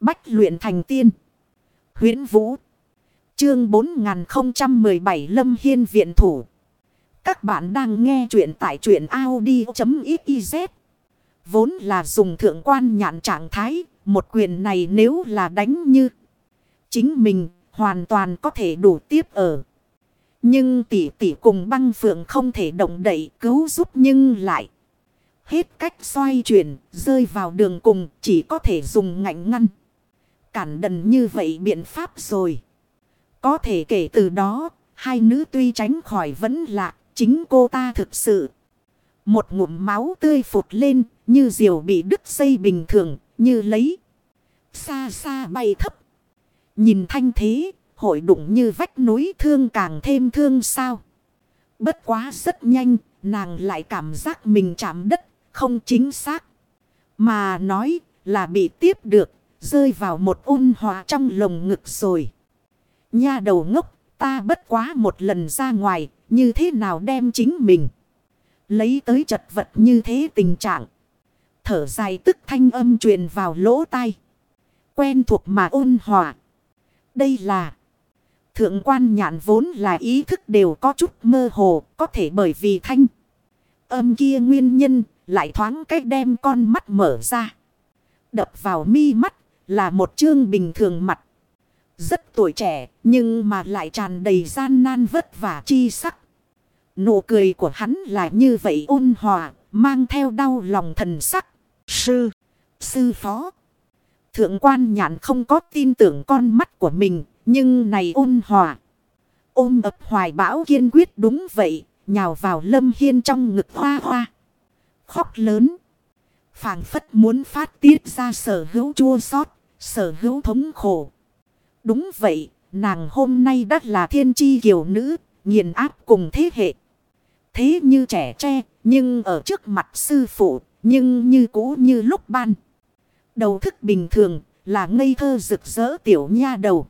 Bách luyện thành tiên. huyễn Vũ. Chương 4017 Lâm Hiên Viện Thủ. Các bạn đang nghe truyện tại truyện Audi.xyz. Vốn là dùng thượng quan nhạn trạng thái. Một quyền này nếu là đánh như chính mình hoàn toàn có thể đủ tiếp ở. Nhưng tỷ tỷ cùng băng phượng không thể động đậy cứu giúp nhưng lại. Hết cách xoay chuyển, rơi vào đường cùng chỉ có thể dùng ngạnh ngăn. Cản đần như vậy biện pháp rồi. Có thể kể từ đó, hai nữ tuy tránh khỏi vẫn lạ, chính cô ta thực sự. Một ngụm máu tươi phụt lên, như diều bị đứt dây bình thường, như lấy. Xa xa bay thấp. Nhìn thanh thế, hội đụng như vách núi thương càng thêm thương sao. Bất quá rất nhanh, nàng lại cảm giác mình chạm đất, không chính xác. Mà nói là bị tiếp được, rơi vào một ôn hòa trong lồng ngực rồi. Nha đầu ngốc, ta bất quá một lần ra ngoài, như thế nào đem chính mình. Lấy tới chật vật như thế tình trạng. Thở dài tức thanh âm truyền vào lỗ tai. Quen thuộc mà ôn hòa. Đây là... Thượng quan nhạn vốn là ý thức đều có chút mơ hồ, có thể bởi vì thanh. Âm kia nguyên nhân, lại thoáng cách đem con mắt mở ra. Đập vào mi mắt, là một chương bình thường mặt. Rất tuổi trẻ, nhưng mà lại tràn đầy gian nan vất vả chi sắc. Nụ cười của hắn là như vậy ôn hòa, mang theo đau lòng thần sắc. Sư, sư phó. Thượng quan nhạn không có tin tưởng con mắt của mình, nhưng này ôn hòa. Ôm ập hoài bão kiên quyết đúng vậy. Nhào vào lâm hiên trong ngực hoa hoa. Khóc lớn. phảng phất muốn phát tiết ra sở hữu chua xót sở hữu thống khổ. Đúng vậy, nàng hôm nay đã là thiên chi kiều nữ, nghiền áp cùng thế hệ. Thế như trẻ tre, nhưng ở trước mặt sư phụ, nhưng như cũ như lúc ban. Đầu thức bình thường, là ngây thơ rực rỡ tiểu nha đầu.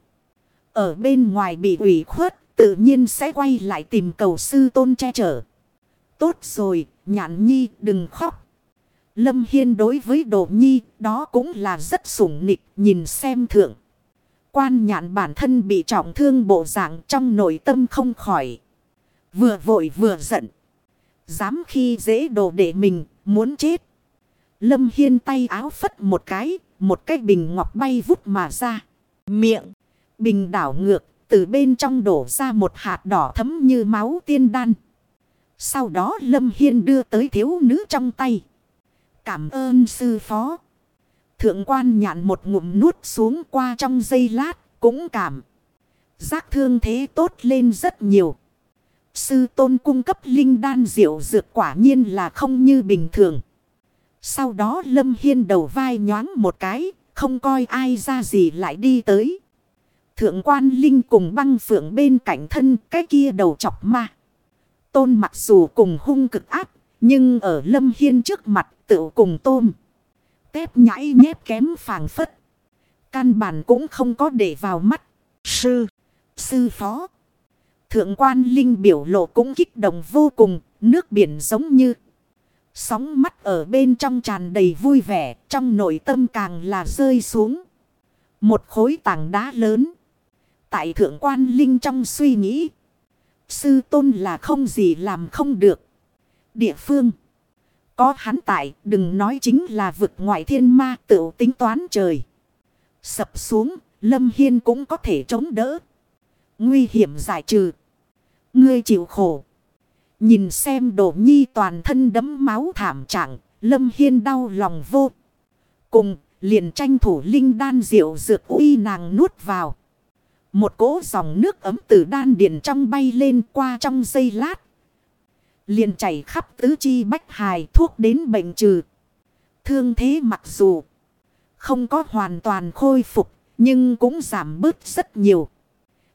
Ở bên ngoài bị ủy khuất, tự nhiên sẽ quay lại tìm cầu sư tôn che chở. Tốt rồi, nhạn nhi đừng khóc. Lâm Hiên đối với Đỗ Nhi đó cũng là rất sủng nịch nhìn xem thượng. Quan nhạn bản thân bị trọng thương bộ dạng trong nội tâm không khỏi. Vừa vội vừa giận. Dám khi dễ đồ để mình muốn chết. Lâm Hiên tay áo phất một cái, một cái bình ngọc bay vút mà ra. Miệng. Bình đảo ngược, từ bên trong đổ ra một hạt đỏ thấm như máu tiên đan. Sau đó Lâm Hiên đưa tới thiếu nữ trong tay. Cảm ơn sư phó. Thượng quan nhạn một ngụm nuốt xuống qua trong giây lát, cũng cảm. Giác thương thế tốt lên rất nhiều. Sư tôn cung cấp linh đan diệu dược quả nhiên là không như bình thường. Sau đó Lâm Hiên đầu vai nhoáng một cái, không coi ai ra gì lại đi tới. Thượng quan Linh cùng băng phượng bên cạnh thân cái kia đầu chọc ma. Tôn mặc dù cùng hung cực áp, nhưng ở Lâm Hiên trước mặt tự cùng tôm. Tép nhãi nhép kém phàng phất. Căn bản cũng không có để vào mắt. Sư, sư phó. Thượng quan Linh biểu lộ cũng kích động vô cùng, nước biển giống như. Sóng mắt ở bên trong tràn đầy vui vẻ, trong nội tâm càng là rơi xuống. Một khối tảng đá lớn. Tại thượng quan linh trong suy nghĩ. Sư tôn là không gì làm không được. Địa phương. Có hắn tại, đừng nói chính là vực ngoại thiên ma tự tính toán trời. Sập xuống, lâm hiên cũng có thể chống đỡ. Nguy hiểm giải trừ. Ngươi chịu khổ. Nhìn xem đổ nhi toàn thân đấm máu thảm trạng. Lâm hiên đau lòng vô. Cùng, liền tranh thủ linh đan diệu dược uy nàng nuốt vào. Một cỗ dòng nước ấm từ đan điền trong bay lên qua trong giây lát. Liền chảy khắp tứ chi bách hài thuốc đến bệnh trừ. Thương thế mặc dù không có hoàn toàn khôi phục nhưng cũng giảm bớt rất nhiều.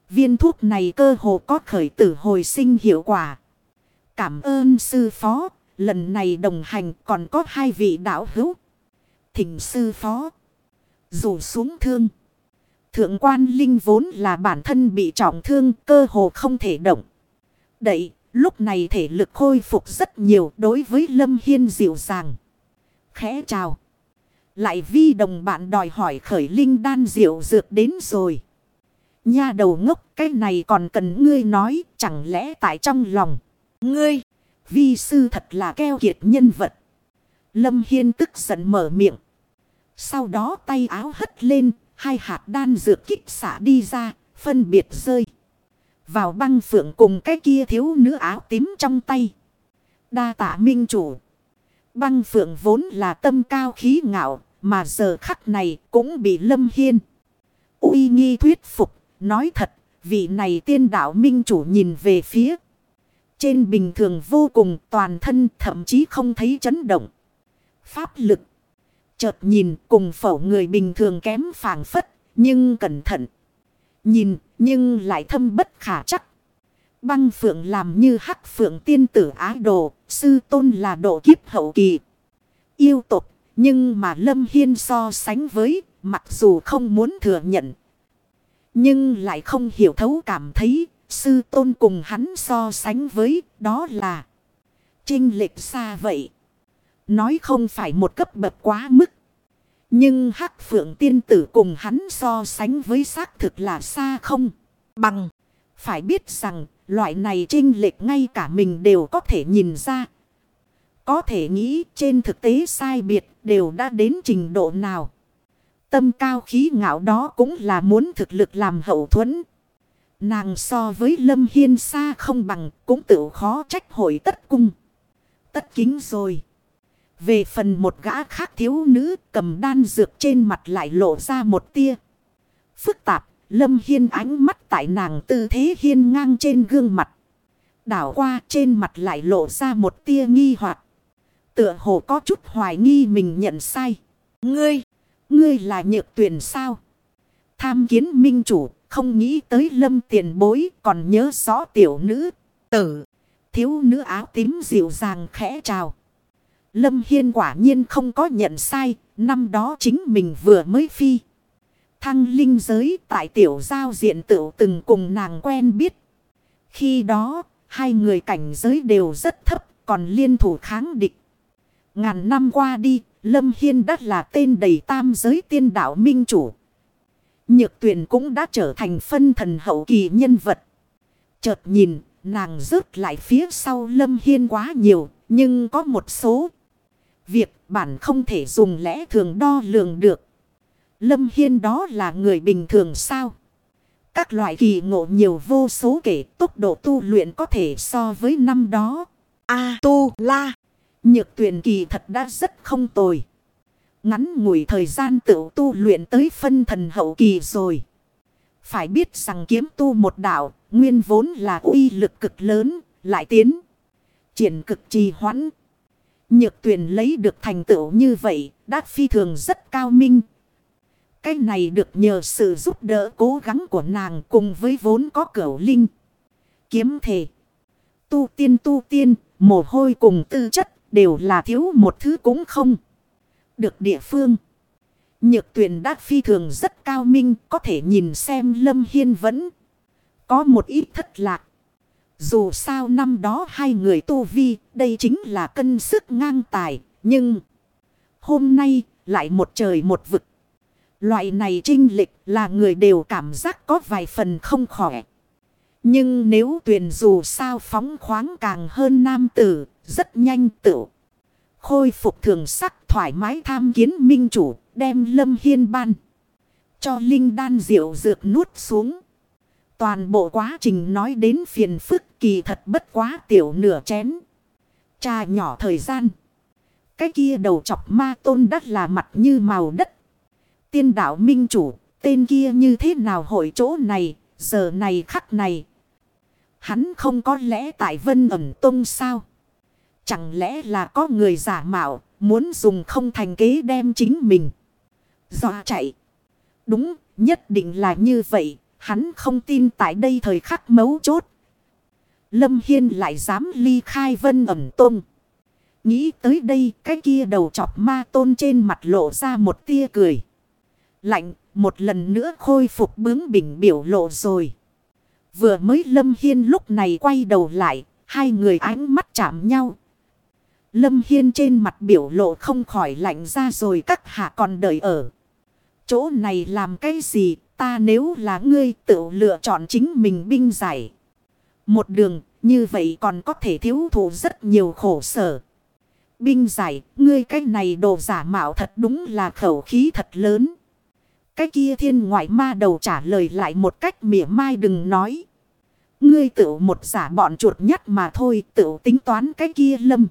Viên thuốc này cơ hồ có khởi tử hồi sinh hiệu quả. Cảm ơn sư phó, lần này đồng hành còn có hai vị đạo hữu. Thỉnh sư phó. Rủ xuống thương. Thượng quan linh vốn là bản thân bị trọng thương cơ hồ không thể động. Đậy, lúc này thể lực khôi phục rất nhiều đối với Lâm Hiên dịu dàng. Khẽ chào. Lại vi đồng bạn đòi hỏi khởi linh đan diệu dược đến rồi. Nha đầu ngốc cái này còn cần ngươi nói chẳng lẽ tại trong lòng. Ngươi, vi sư thật là keo kiệt nhân vật. Lâm Hiên tức giận mở miệng. Sau đó tay áo hất lên, hai hạt đan dược kích xả đi ra, phân biệt rơi. Vào băng phượng cùng cái kia thiếu nữ áo tím trong tay. Đa tạ minh chủ. Băng phượng vốn là tâm cao khí ngạo, mà giờ khắc này cũng bị lâm hiên. uy nghi thuyết phục, nói thật, vị này tiên đạo minh chủ nhìn về phía. Trên bình thường vô cùng toàn thân thậm chí không thấy chấn động. Pháp lực. Chợt nhìn cùng phẩu người bình thường kém phảng phất, nhưng cẩn thận. Nhìn, nhưng lại thâm bất khả chắc. Băng phượng làm như hắc phượng tiên tử ái đồ, sư tôn là độ kiếp hậu kỳ. Yêu tục, nhưng mà Lâm Hiên so sánh với, mặc dù không muốn thừa nhận. Nhưng lại không hiểu thấu cảm thấy, sư tôn cùng hắn so sánh với, đó là trinh lệch xa vậy. Nói không phải một cấp bậc quá mức. Nhưng hắc phượng tiên tử cùng hắn so sánh với xác thực là xa không bằng. Phải biết rằng, loại này trinh lệch ngay cả mình đều có thể nhìn ra. Có thể nghĩ trên thực tế sai biệt đều đã đến trình độ nào. Tâm cao khí ngạo đó cũng là muốn thực lực làm hậu thuẫn. Nàng so với Lâm Hiên xa không bằng cũng tự khó trách hội tất cung. Tất kính rồi. Về phần một gã khác thiếu nữ cầm đan dược trên mặt lại lộ ra một tia. Phức tạp, Lâm Hiên ánh mắt tại nàng tư thế hiên ngang trên gương mặt. Đảo qua trên mặt lại lộ ra một tia nghi hoặc Tựa hồ có chút hoài nghi mình nhận sai. Ngươi, ngươi là nhược tuyển sao? Tham kiến minh chủ, không nghĩ tới lâm tiền bối còn nhớ rõ tiểu nữ, tử. Thiếu nữ áo tím dịu dàng khẽ chào. Lâm Hiên quả nhiên không có nhận sai, năm đó chính mình vừa mới phi. Thăng linh giới tại tiểu giao diện tự từng cùng nàng quen biết. Khi đó, hai người cảnh giới đều rất thấp, còn liên thủ kháng địch. Ngàn năm qua đi, Lâm Hiên đã là tên đầy tam giới tiên đạo minh chủ. Nhược tuyển cũng đã trở thành phân thần hậu kỳ nhân vật. Chợt nhìn, nàng rớt lại phía sau Lâm Hiên quá nhiều, nhưng có một số Việc bản không thể dùng lẽ thường đo lường được. Lâm Hiên đó là người bình thường sao? Các loại kỳ ngộ nhiều vô số kể tốc độ tu luyện có thể so với năm đó. A tu la. Nhược tuyển kỳ thật đã rất không tồi. Ngắn ngủi thời gian tự tu luyện tới phân thần hậu kỳ rồi. Phải biết rằng kiếm tu một đạo, nguyên vốn là uy lực cực lớn, lại tiến. Triển cực trì hoãn. Nhược tuyển lấy được thành tựu như vậy, đã phi thường rất cao minh. Cái này được nhờ sự giúp đỡ cố gắng của nàng cùng với vốn có cửu linh. Kiếm thể. Tu tiên tu tiên, mồ hôi cùng tư chất đều là thiếu một thứ cũng không. Được địa phương. Nhược tuyển đã phi thường rất cao minh có thể nhìn xem Lâm Hiên vẫn có một ít thất lạc. Dù sao năm đó hai người tu vi, đây chính là cân sức ngang tài, nhưng hôm nay lại một trời một vực. Loại này trinh lịch là người đều cảm giác có vài phần không khỏe. Nhưng nếu tuyển dù sao phóng khoáng càng hơn nam tử, rất nhanh tự. Khôi phục thường sắc thoải mái tham kiến minh chủ, đem lâm hiên ban. Cho linh đan diệu dược nuốt xuống. Toàn bộ quá trình nói đến phiền phức kỳ thật bất quá tiểu nửa chén. Trà nhỏ thời gian. Cái kia đầu chọc ma tôn đắt là mặt như màu đất. Tiên đạo minh chủ, tên kia như thế nào hội chỗ này, giờ này khắc này. Hắn không có lẽ tại vân ẩm tông sao? Chẳng lẽ là có người giả mạo, muốn dùng không thành kế đem chính mình. Dọa chạy. Đúng, nhất định là như vậy, Hắn không tin tại đây thời khắc mấu chốt. Lâm Hiên lại dám ly khai vân ẩm tôn. Nghĩ tới đây, cái kia đầu chọc ma tôn trên mặt lộ ra một tia cười. Lạnh, một lần nữa khôi phục bướng bỉnh biểu lộ rồi. Vừa mới Lâm Hiên lúc này quay đầu lại. Hai người ánh mắt chạm nhau. Lâm Hiên trên mặt biểu lộ không khỏi lạnh ra rồi các hạ còn đợi ở. Chỗ này làm cái gì ta nếu là ngươi tự lựa chọn chính mình binh giải. Một đường, như vậy còn có thể thiếu thụ rất nhiều khổ sở. Binh giải, ngươi cái này đồ giả mạo thật đúng là khẩu khí thật lớn. Cái kia thiên ngoại ma đầu trả lời lại một cách mỉa mai đừng nói. Ngươi tự một giả bọn chuột nhắt mà thôi, tự tính toán cái kia lâm.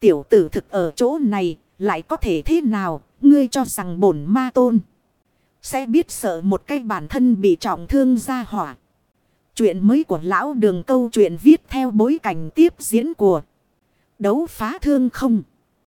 Tiểu tử thực ở chỗ này, lại có thể thế nào ngươi cho rằng bổn ma tôn. Sẽ biết sợ một cái bản thân bị trọng thương ra hỏa. Chuyện mới của lão đường câu chuyện viết theo bối cảnh tiếp diễn của đấu phá thương không.